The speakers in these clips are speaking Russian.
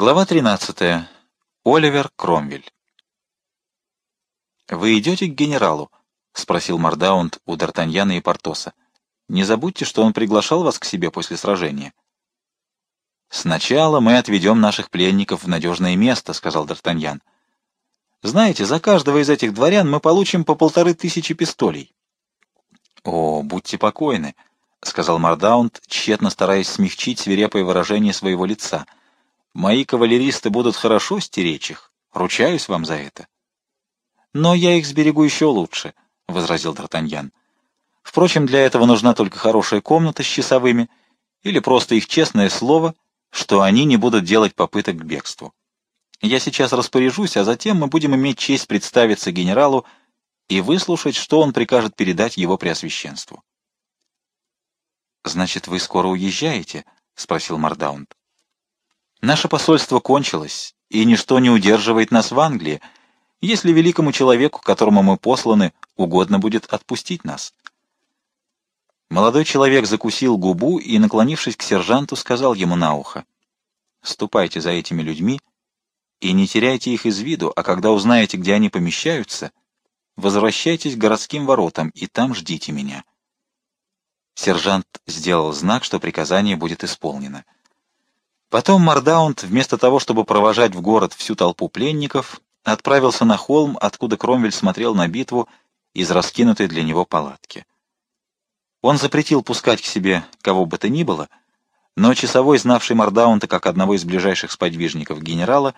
Глава 13. Оливер Кромвель. «Вы идете к генералу?» — спросил Мардаунд у Д'Артаньяна и Портоса. «Не забудьте, что он приглашал вас к себе после сражения». «Сначала мы отведем наших пленников в надежное место», — сказал Д'Артаньян. «Знаете, за каждого из этих дворян мы получим по полторы тысячи пистолей». «О, будьте покойны», — сказал Мардаунд, тщетно стараясь смягчить свирепое выражение своего лица — Мои кавалеристы будут хорошо стеречь их, ручаюсь вам за это. Но я их сберегу еще лучше, — возразил Д'Артаньян. Впрочем, для этого нужна только хорошая комната с часовыми или просто их честное слово, что они не будут делать попыток к бегству. Я сейчас распоряжусь, а затем мы будем иметь честь представиться генералу и выслушать, что он прикажет передать его преосвященству. «Значит, вы скоро уезжаете?» — спросил Мардаунд. Наше посольство кончилось, и ничто не удерживает нас в Англии, если великому человеку, которому мы посланы, угодно будет отпустить нас. Молодой человек закусил губу и, наклонившись к сержанту, сказал ему на ухо, «Ступайте за этими людьми и не теряйте их из виду, а когда узнаете, где они помещаются, возвращайтесь к городским воротам и там ждите меня». Сержант сделал знак, что приказание будет исполнено. Потом Мардаунд, вместо того, чтобы провожать в город всю толпу пленников, отправился на холм, откуда Кромвель смотрел на битву из раскинутой для него палатки. Он запретил пускать к себе кого бы то ни было, но часовой, знавший Мардаунта как одного из ближайших сподвижников генерала,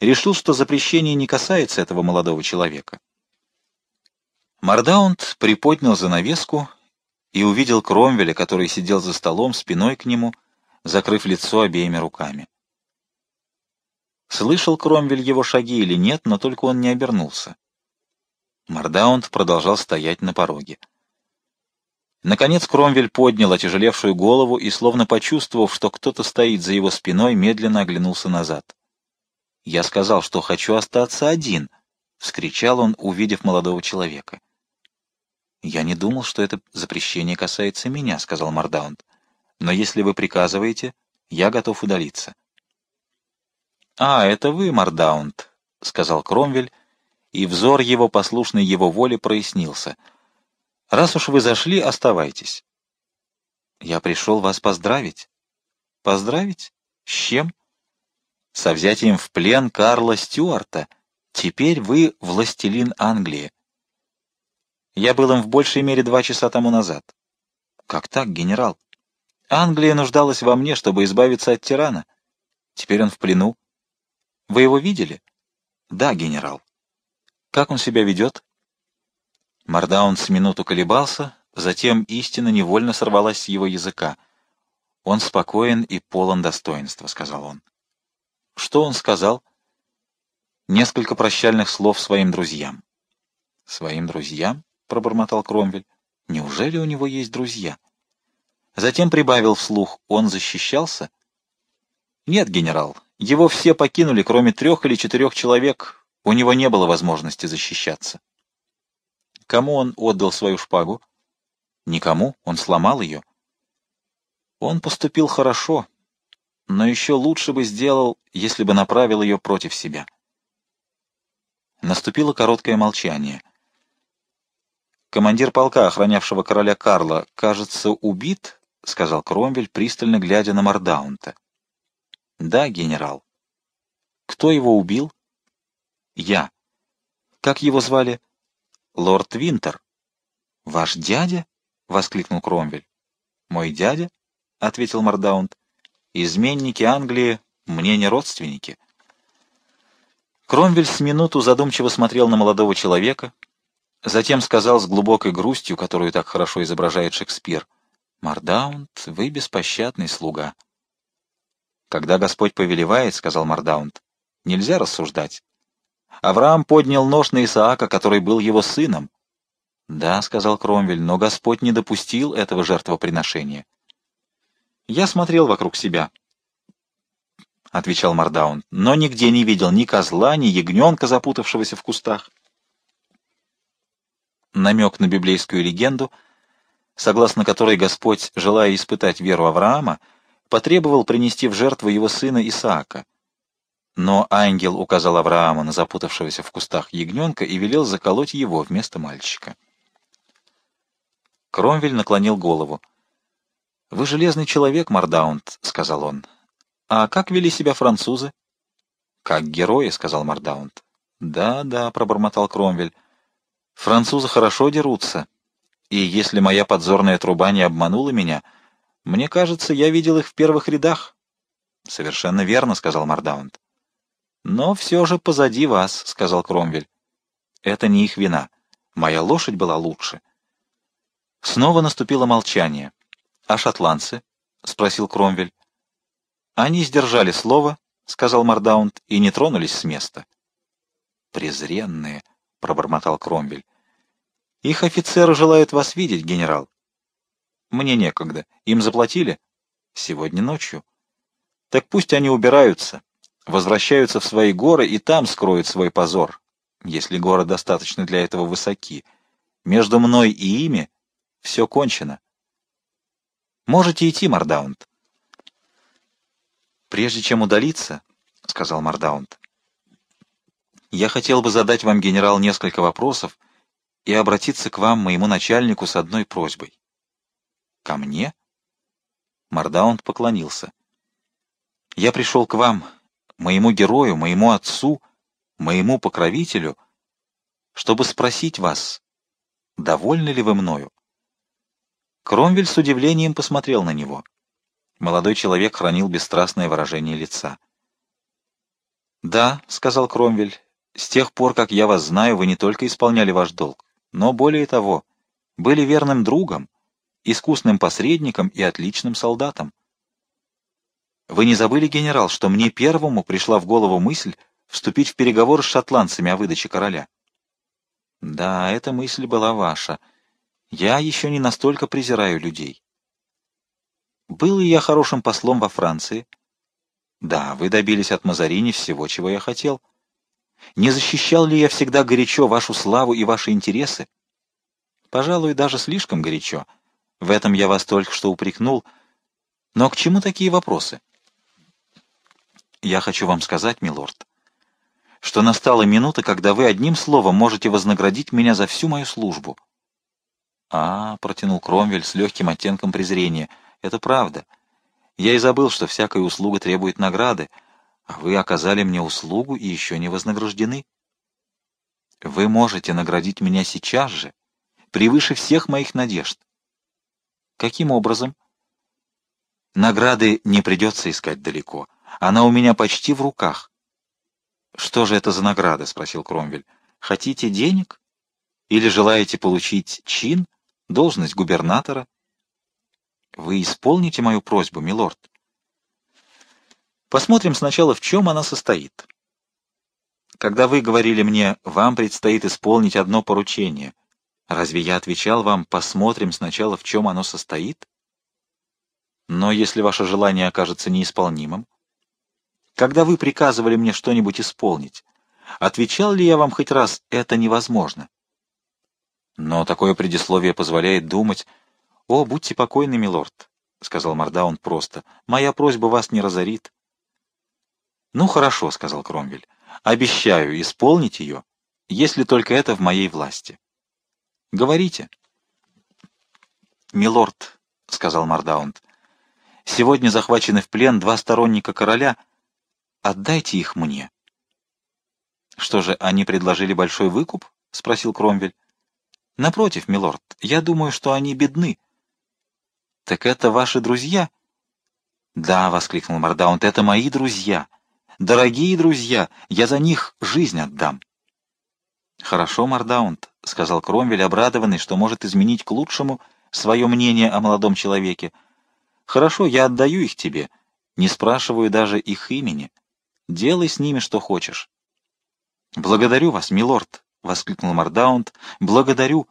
решил, что запрещение не касается этого молодого человека. Мардаунд приподнял занавеску и увидел Кромвеля, который сидел за столом спиной к нему, закрыв лицо обеими руками. Слышал Кромвель его шаги или нет, но только он не обернулся. Мардаунд продолжал стоять на пороге. Наконец Кромвель поднял отяжелевшую голову и, словно почувствовав, что кто-то стоит за его спиной, медленно оглянулся назад. «Я сказал, что хочу остаться один», — вскричал он, увидев молодого человека. «Я не думал, что это запрещение касается меня», — сказал Мардаунд но если вы приказываете, я готов удалиться. — А, это вы, Мардаунд, — сказал Кромвель, и взор его, послушный его воле, прояснился. — Раз уж вы зашли, оставайтесь. — Я пришел вас поздравить. — Поздравить? С чем? — Со взятием в плен Карла Стюарта. Теперь вы властелин Англии. Я был им в большей мере два часа тому назад. — Как так, генерал? Англия нуждалась во мне, чтобы избавиться от тирана. Теперь он в плену. Вы его видели? Да, генерал. Как он себя ведет? Мардаун с минуту колебался, затем истина невольно сорвалась с его языка. Он спокоен и полон достоинства, — сказал он. Что он сказал? Несколько прощальных слов своим друзьям. Своим друзьям? — пробормотал Кромвель. Неужели у него есть друзья? — Затем прибавил вслух, он защищался? Нет, генерал, его все покинули, кроме трех или четырех человек, у него не было возможности защищаться. Кому он отдал свою шпагу? Никому, он сломал ее. Он поступил хорошо, но еще лучше бы сделал, если бы направил ее против себя. Наступило короткое молчание. Командир полка, охранявшего короля Карла, кажется, убит, — сказал Кромвель, пристально глядя на Мардаунта. — Да, генерал. — Кто его убил? — Я. — Как его звали? — Лорд Винтер. — Ваш дядя? — воскликнул Кромвель. — Мой дядя? — ответил Мардаунт. — Изменники Англии мне не родственники. Кромвель с минуту задумчиво смотрел на молодого человека, затем сказал с глубокой грустью, которую так хорошо изображает Шекспир — Мардаунд, вы беспощадный слуга. Когда Господь повелевает, — сказал Мардаунд, — нельзя рассуждать. Авраам поднял нож на Исаака, который был его сыном. Да, — сказал Кромвель, — но Господь не допустил этого жертвоприношения. Я смотрел вокруг себя, — отвечал Мардаунд, — но нигде не видел ни козла, ни ягненка, запутавшегося в кустах. Намек на библейскую легенду — согласно которой Господь, желая испытать веру Авраама, потребовал принести в жертву его сына Исаака. Но ангел указал Авраама на запутавшегося в кустах ягненка и велел заколоть его вместо мальчика. Кромвель наклонил голову. «Вы железный человек, Мардаунд», — сказал он. «А как вели себя французы?» «Как герои», — сказал Мардаунд. «Да, да», — пробормотал Кромвель. «Французы хорошо дерутся, и если моя подзорная труба не обманула меня, мне кажется, я видел их в первых рядах». «Совершенно верно», — сказал Мардаунд. «Но все же позади вас», — сказал Кромвель. «Это не их вина. Моя лошадь была лучше». Снова наступило молчание. «А шотландцы?» — спросил Кромвель. «Они сдержали слово», — сказал Мардаунд, — «и не тронулись с места». «Презренные», — пробормотал Кромвель. «Их офицеры желают вас видеть, генерал». «Мне некогда. Им заплатили?» «Сегодня ночью». «Так пусть они убираются возвращаются в свои горы и там скроют свой позор, если горы достаточно для этого высоки. Между мной и ими все кончено. Можете идти, Мардаунд. Прежде чем удалиться, — сказал Мардаунд, — я хотел бы задать вам, генерал, несколько вопросов и обратиться к вам, моему начальнику, с одной просьбой. Ко мне? Мардаунд поклонился. Я пришел к вам, моему герою, моему отцу, моему покровителю, чтобы спросить вас, довольны ли вы мною? Кромвель с удивлением посмотрел на него. Молодой человек хранил бесстрастное выражение лица. «Да», — сказал Кромвель, — «с тех пор, как я вас знаю, вы не только исполняли ваш долг, но, более того, были верным другом, искусным посредником и отличным солдатом. Вы не забыли, генерал, что мне первому пришла в голову мысль вступить в переговоры с шотландцами о выдаче короля? Да, эта мысль была ваша. Я еще не настолько презираю людей. Был ли я хорошим послом во Франции? Да, вы добились от Мазарини всего, чего я хотел. Не защищал ли я всегда горячо вашу славу и ваши интересы? Пожалуй, даже слишком горячо. В этом я вас только что упрекнул. Но к чему такие вопросы? Я хочу вам сказать, милорд, что настала минута, когда вы одним словом можете вознаградить меня за всю мою службу. А, протянул Кромвель с легким оттенком презрения. Это правда. Я и забыл, что всякая услуга требует награды, а вы оказали мне услугу и еще не вознаграждены. Вы можете наградить меня сейчас же, превыше всех моих надежд. Каким образом? Награды не придется искать далеко. Она у меня почти в руках. — Что же это за награда? — спросил Кромвель. — Хотите денег? Или желаете получить чин, должность губернатора? — Вы исполните мою просьбу, милорд. Посмотрим сначала, в чем она состоит. Когда вы говорили мне, вам предстоит исполнить одно поручение, разве я отвечал вам, посмотрим сначала, в чем оно состоит? Но если ваше желание окажется неисполнимым, когда вы приказывали мне что-нибудь исполнить, отвечал ли я вам хоть раз «это невозможно»? Но такое предисловие позволяет думать... «О, будьте покойны, милорд», — сказал Мардаун просто, — «моя просьба вас не разорит». «Ну, хорошо», — сказал Кромвель, — «обещаю исполнить ее, если только это в моей власти». «Говорите». «Милорд», — сказал Мардаунд, — «сегодня захвачены в плен два сторонника короля — Отдайте их мне. Что же, они предложили большой выкуп? спросил Кромвель. Напротив, милорд, я думаю, что они бедны. Так это ваши друзья? Да, воскликнул Мордаунт, это мои друзья. Дорогие друзья, я за них жизнь отдам. Хорошо, Мордаунт, сказал Кромвель, обрадованный, что может изменить к лучшему свое мнение о молодом человеке. Хорошо, я отдаю их тебе, не спрашиваю даже их имени. Делай с ними что хочешь. «Благодарю вас, милорд!» — воскликнул Мардаунд. «Благодарю!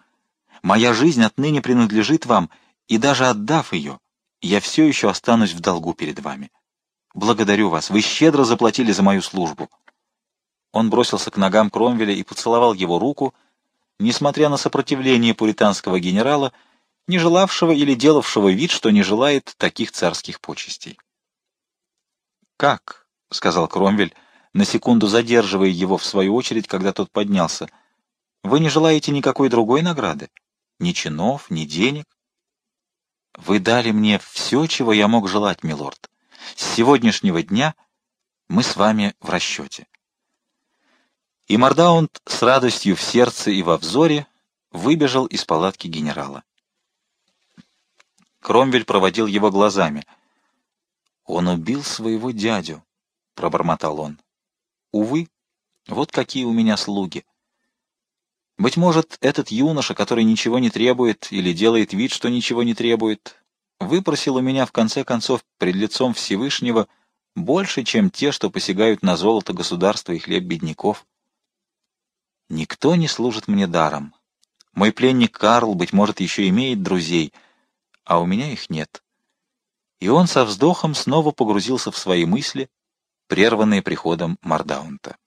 Моя жизнь отныне принадлежит вам, и даже отдав ее, я все еще останусь в долгу перед вами. Благодарю вас, вы щедро заплатили за мою службу». Он бросился к ногам Кромвеля и поцеловал его руку, несмотря на сопротивление пуританского генерала, не желавшего или делавшего вид, что не желает таких царских почестей. «Как?» — сказал Кромвель, на секунду задерживая его в свою очередь, когда тот поднялся. «Вы не желаете никакой другой награды? Ни чинов, ни денег?» «Вы дали мне все, чего я мог желать, милорд. С сегодняшнего дня мы с вами в расчете». И Мордаунд с радостью в сердце и во взоре выбежал из палатки генерала. Кромвель проводил его глазами. «Он убил своего дядю», — пробормотал он. «Увы, вот какие у меня слуги. Быть может, этот юноша, который ничего не требует или делает вид, что ничего не требует, выпросил у меня в конце концов пред лицом Всевышнего больше, чем те, что посягают на золото государства и хлеб бедняков. Никто не служит мне даром. Мой пленник Карл, быть может, еще имеет друзей, а у меня их нет. И он со вздохом снова погрузился в свои мысли, прерванные приходом Мардаунта.